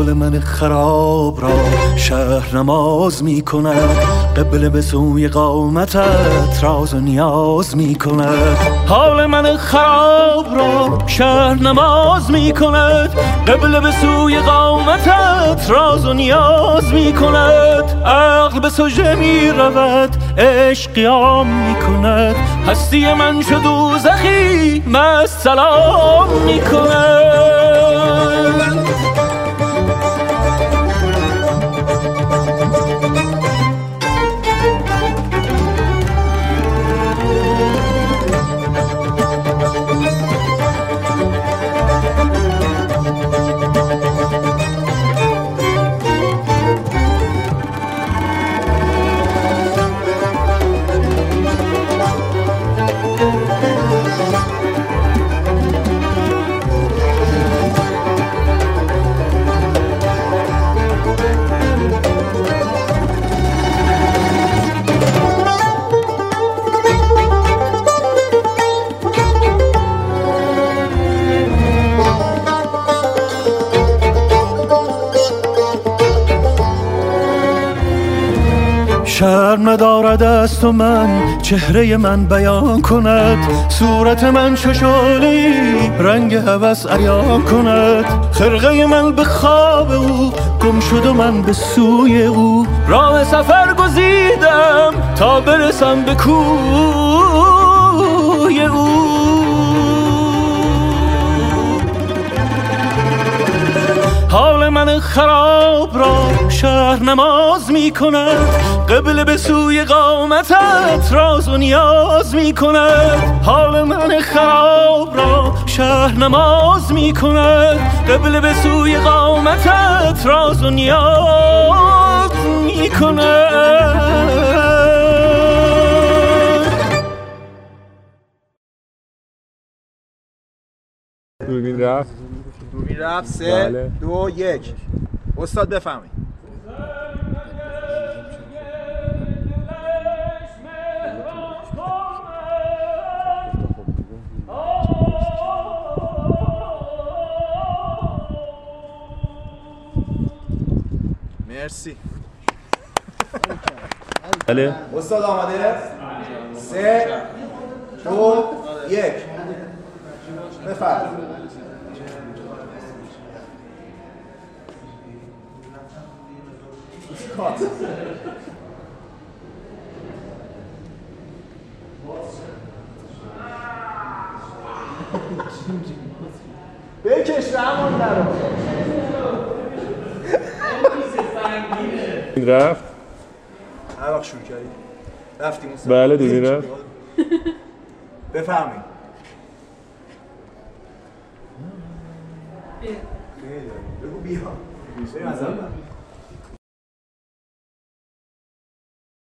حال من خراب را شهر نماز می کند. قبل به سوی قامتت راز و نیاز می کند. حال من خراب را شهر نماز می کند. قبل به سوی قامتت راز و نیاز می کند. عقل به سجه می رود عشق قیام می کند. هستی من شد دوزخی مست سلام می کند. شرم ندارد از تو من چهره من بیان کند. صورت من ششالی رنگ هوس عیان کند. خرقه من به خواب او گم شد و من به سوی او. راه سفر گزیدم تا برسم به کوی او. حال من خراب را شهر نماز می کند قبل به سوی قامتت راز و نیاز می کند حال من خراب را شهر نماز می کند قبل به سوی قامتت راز و نیاز می کند دوربین رفت؟ دوربین رفت سه بله. دو یک. استاد بفهمید مرسی. بله. استاد آماده سه دو یک. بفرمایید. کات. بکش رحمان نرو این رفت؟ هر وقت شروع کردی. رفتیم بله، دوربین رفت. بفرمایید بگو بیا از اول.